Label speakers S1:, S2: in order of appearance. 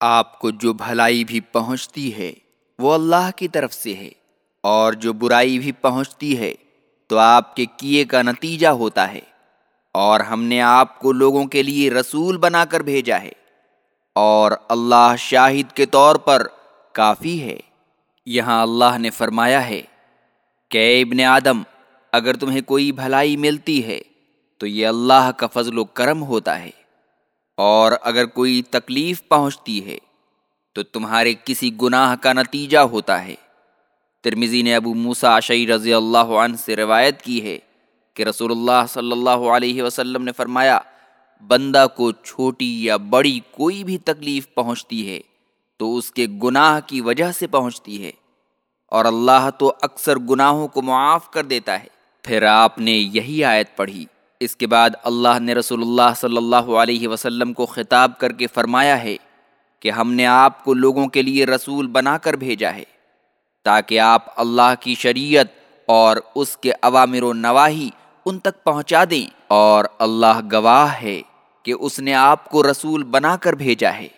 S1: آپ کو جو بھلائی بھی پہنچتی ہے، وہ اللہ کی طرف سے ہے، اور جو برائی بھی پہنچتی ہے، تو آپ کے کیے کا نتیجہ ہوتا ہے، اور ہم نے آپ کو لوگوں کے لیے رسول بنا کر بھیجا ہے، اور اللہ شاہد کے طور پر کافی ہے۔ یہاں اللہ نے فرمایا ہے، کہ ابن آدم، اگر تمہیں کوئی بھلائی ملتی ہے، تو یہ اللہ کا فضل و کرم ہوتا ہے۔ اور اگر کوئی تکلیف پہنچتی ہے، تو تمہارے کسی گناہ کا نتیجہ ہوتا ہے۔ ترمیزی نے ابو موسا عشی رضی اللہ عنہ سے روایت کی ہے کہ رسول اللہ صلی اللہ علیہ وسلم نے فرمایا، بندہ کو چھوٹی یا بڑی کوئی بھی تکلیف پہنچتی ہے، تو اس کے گناہ کی وجہ سے پہنچتی ہے۔ اور اللہ تو اکثر گناہوں کو معاف کر دیتا ہے۔ پھر آپ نے یہی آیت پڑھی۔ اس کے بعد اللہ نے رسول اللہ صلی اللہ علیہ وسلم کو خطاب کر کے فرمایا ہے کہ ہم نے آپ کو لوگوں کے لیے رسول بنا کر بھیجا ہے تاکہ آپ اللہ کی شریعت اور اس کے عوامر و نواحی ان تک پہنچا دیں اور اللہ گواہ ہے کہ اس نے آپ کو رسول بنا کر بھیجا ہے۔